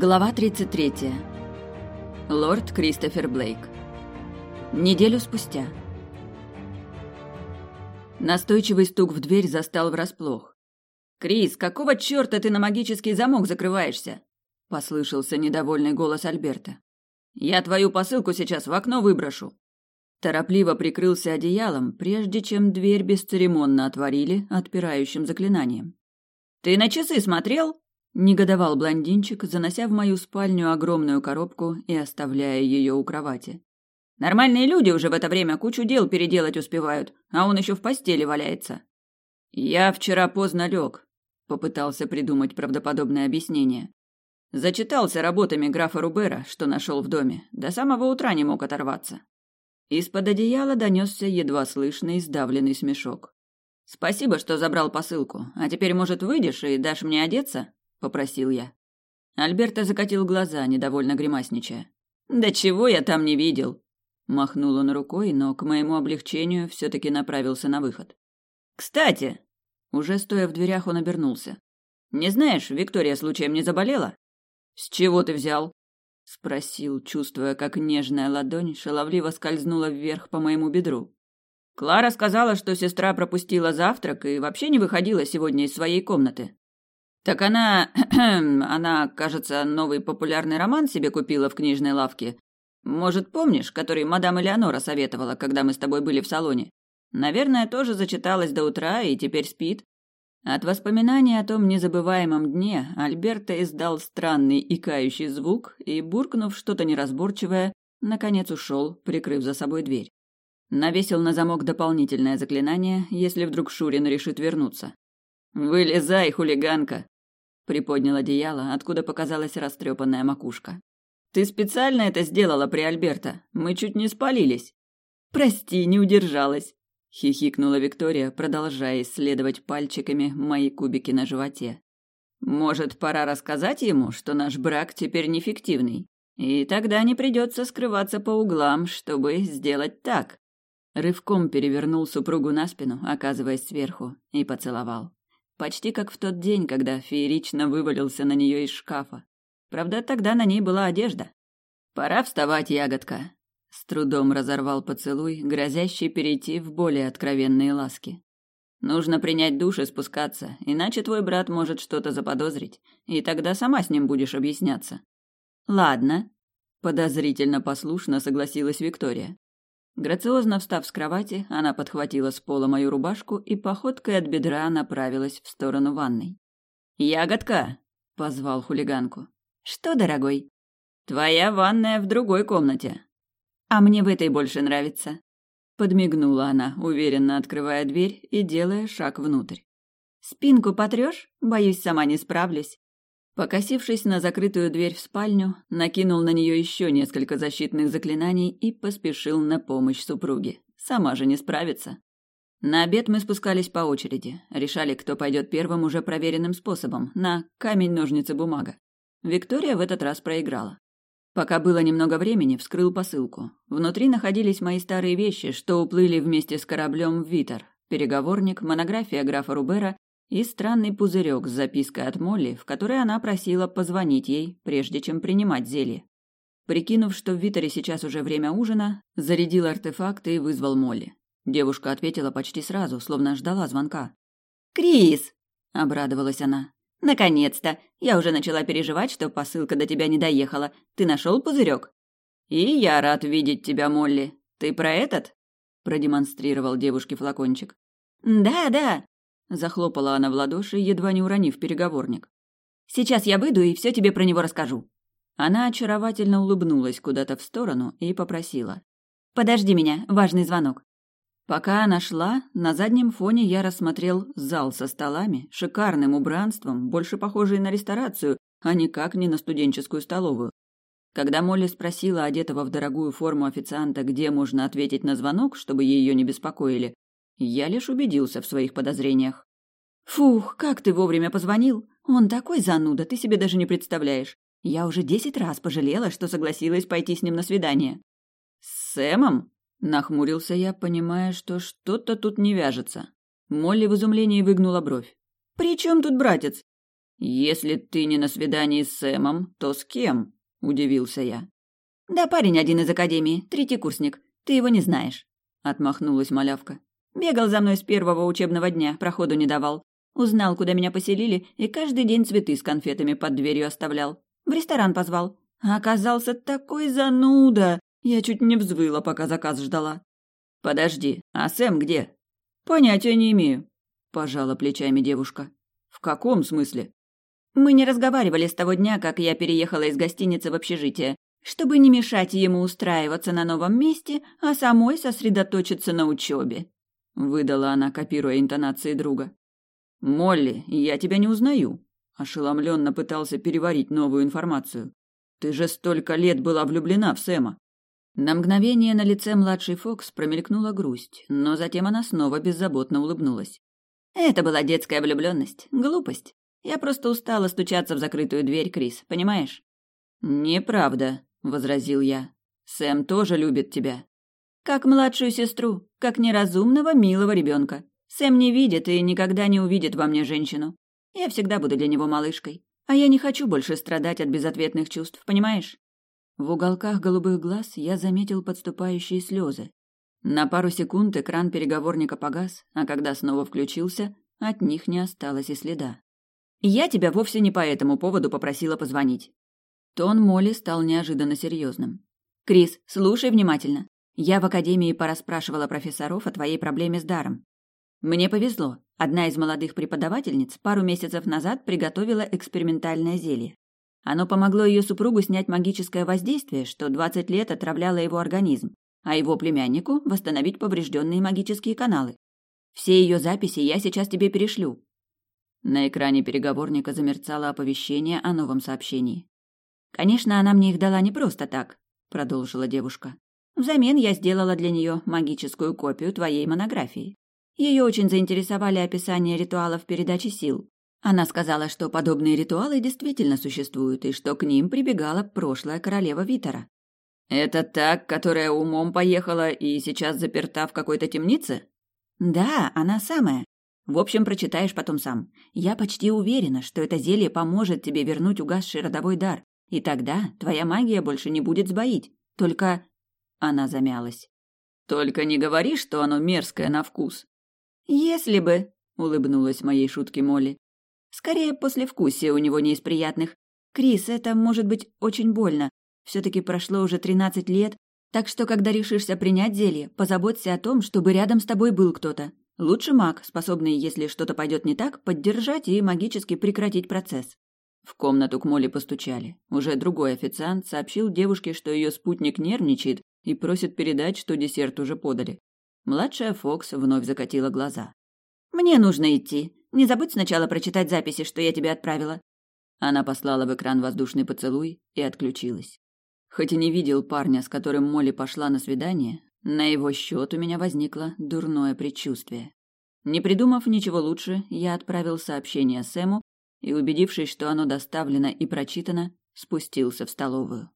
Глава 33. Лорд Кристофер Блейк. Неделю спустя. Настойчивый стук в дверь застал врасплох. «Крис, какого чёрта ты на магический замок закрываешься?» – послышался недовольный голос Альберта. «Я твою посылку сейчас в окно выброшу». Торопливо прикрылся одеялом, прежде чем дверь бесцеремонно отворили отпирающим заклинанием. «Ты на часы смотрел?» Негодовал блондинчик, занося в мою спальню огромную коробку и оставляя ее у кровати. Нормальные люди уже в это время кучу дел переделать успевают, а он еще в постели валяется. Я вчера поздно лег, попытался придумать правдоподобное объяснение. Зачитался работами графа Рубера, что нашел в доме, до самого утра не мог оторваться. Из-под одеяла донесся едва слышный сдавленный смешок. «Спасибо, что забрал посылку. А теперь, может, выйдешь и дашь мне одеться?» Попросил я. Альберто закатил глаза, недовольно гримасничая. Да чего я там не видел? Махнул он рукой, но к моему облегчению все таки направился на выход. Кстати, уже стоя в дверях, он обернулся. Не знаешь, Виктория случаем не заболела? С чего ты взял? спросил, чувствуя, как нежная ладонь шаловливо скользнула вверх по моему бедру. Клара сказала, что сестра пропустила завтрак и вообще не выходила сегодня из своей комнаты. Так она... она, кажется, новый популярный роман себе купила в книжной лавке. Может, помнишь, который мадам Элеонора советовала, когда мы с тобой были в салоне? Наверное, тоже зачиталась до утра и теперь спит. От воспоминания о том незабываемом дне Альберто издал странный икающий звук и, буркнув что-то неразборчивое, наконец ушел, прикрыв за собой дверь. Навесил на замок дополнительное заклинание, если вдруг Шурин решит вернуться. «Вылезай, хулиганка!» Приподнял одеяло, откуда показалась растрепанная макушка. Ты специально это сделала при Альберто. Мы чуть не спалились. Прости, не удержалась, хихикнула Виктория, продолжая исследовать пальчиками мои кубики на животе. Может, пора рассказать ему, что наш брак теперь нефиктивный, и тогда не придется скрываться по углам, чтобы сделать так. Рывком перевернул супругу на спину, оказываясь сверху, и поцеловал. Почти как в тот день, когда феерично вывалился на нее из шкафа. Правда, тогда на ней была одежда. «Пора вставать, ягодка!» С трудом разорвал поцелуй, грозящий перейти в более откровенные ласки. «Нужно принять душ и спускаться, иначе твой брат может что-то заподозрить, и тогда сама с ним будешь объясняться». «Ладно», — подозрительно послушно согласилась Виктория. Грациозно встав с кровати, она подхватила с пола мою рубашку и походкой от бедра направилась в сторону ванной. «Ягодка!» — позвал хулиганку. «Что, дорогой?» «Твоя ванная в другой комнате». «А мне в этой больше нравится». Подмигнула она, уверенно открывая дверь и делая шаг внутрь. «Спинку потрешь? Боюсь, сама не справлюсь». Покосившись на закрытую дверь в спальню, накинул на нее еще несколько защитных заклинаний и поспешил на помощь супруге. Сама же не справится. На обед мы спускались по очереди, решали, кто пойдет первым уже проверенным способом, на камень-ножницы-бумага. Виктория в этот раз проиграла. Пока было немного времени, вскрыл посылку. Внутри находились мои старые вещи, что уплыли вместе с кораблем в Витер. Переговорник, монография графа Рубера и странный пузырек с запиской от Молли, в которой она просила позвонить ей, прежде чем принимать зелье. Прикинув, что в Витере сейчас уже время ужина, зарядил артефакты и вызвал Молли. Девушка ответила почти сразу, словно ждала звонка. «Крис!» – обрадовалась она. «Наконец-то! Я уже начала переживать, что посылка до тебя не доехала. Ты нашел пузырек?» «И я рад видеть тебя, Молли. Ты про этот?» – продемонстрировал девушке флакончик. «Да, да», Захлопала она в ладоши, едва не уронив переговорник. «Сейчас я выйду и все тебе про него расскажу». Она очаровательно улыбнулась куда-то в сторону и попросила. «Подожди меня, важный звонок». Пока она шла, на заднем фоне я рассмотрел зал со столами, шикарным убранством, больше похожий на ресторацию, а никак не на студенческую столовую. Когда Молли спросила одетого в дорогую форму официанта, где можно ответить на звонок, чтобы ее не беспокоили, я лишь убедился в своих подозрениях. «Фух, как ты вовремя позвонил! Он такой зануда, ты себе даже не представляешь. Я уже десять раз пожалела, что согласилась пойти с ним на свидание». «С Сэмом?» – нахмурился я, понимая, что что-то тут не вяжется. Молли в изумлении выгнула бровь. «При чем тут братец?» «Если ты не на свидании с Сэмом, то с кем?» – удивился я. «Да парень один из академии, третий курсник. Ты его не знаешь», – отмахнулась малявка. «Бегал за мной с первого учебного дня, проходу не давал. Узнал, куда меня поселили, и каждый день цветы с конфетами под дверью оставлял. В ресторан позвал. А оказался такой зануда. Я чуть не взвыла, пока заказ ждала. «Подожди, а Сэм где?» «Понятия не имею», – пожала плечами девушка. «В каком смысле?» Мы не разговаривали с того дня, как я переехала из гостиницы в общежитие, чтобы не мешать ему устраиваться на новом месте, а самой сосредоточиться на учебе. Выдала она, копируя интонации друга. «Молли, я тебя не узнаю», – ошеломленно пытался переварить новую информацию. «Ты же столько лет была влюблена в Сэма». На мгновение на лице младшей Фокс промелькнула грусть, но затем она снова беззаботно улыбнулась. «Это была детская влюбленность, глупость. Я просто устала стучаться в закрытую дверь, Крис, понимаешь? Неправда, возразил я. Сэм тоже любит тебя. Как младшую сестру, как неразумного, милого ребенка. Сэм не видит и никогда не увидит во мне женщину. Я всегда буду для него малышкой. А я не хочу больше страдать от безответных чувств, понимаешь? В уголках голубых глаз я заметил подступающие слезы. На пару секунд экран переговорника погас, а когда снова включился, от них не осталось и следа. Я тебя вовсе не по этому поводу попросила позвонить. Тон Молли стал неожиданно серьезным. Крис, слушай внимательно. Я в академии порасспрашивала профессоров о твоей проблеме с даром. Мне повезло. Одна из молодых преподавательниц пару месяцев назад приготовила экспериментальное зелье. Оно помогло ее супругу снять магическое воздействие, что 20 лет отравляло его организм, а его племяннику восстановить поврежденные магические каналы. Все ее записи я сейчас тебе перешлю. На экране переговорника замерцало оповещение о новом сообщении. «Конечно, она мне их дала не просто так», — продолжила девушка. «Взамен я сделала для нее магическую копию твоей монографии. Ее очень заинтересовали описания ритуалов передачи сил. Она сказала, что подобные ритуалы действительно существуют и что к ним прибегала прошлая королева Витера. «Это так, которая умом поехала и сейчас заперта в какой-то темнице?» «Да, она самая. В общем, прочитаешь потом сам. Я почти уверена, что это зелье поможет тебе вернуть угасший родовой дар, и тогда твоя магия больше не будет сбоить. Только...» Она замялась. «Только не говори, что оно мерзкое на вкус». «Если бы...» — улыбнулась моей шутке Молли. «Скорее, послевкусие у него не из приятных. Крис, это может быть очень больно. Все-таки прошло уже тринадцать лет, так что, когда решишься принять зелье, позаботься о том, чтобы рядом с тобой был кто-то. Лучше маг, способный, если что-то пойдет не так, поддержать и магически прекратить процесс. В комнату к Молли постучали. Уже другой официант сообщил девушке, что ее спутник нервничает и просит передать, что десерт уже подали. Младшая Фокс вновь закатила глаза. «Мне нужно идти. Не забудь сначала прочитать записи, что я тебе отправила». Она послала в экран воздушный поцелуй и отключилась. Хоть и не видел парня, с которым Молли пошла на свидание, на его счет у меня возникло дурное предчувствие. Не придумав ничего лучше, я отправил сообщение Сэму и, убедившись, что оно доставлено и прочитано, спустился в столовую.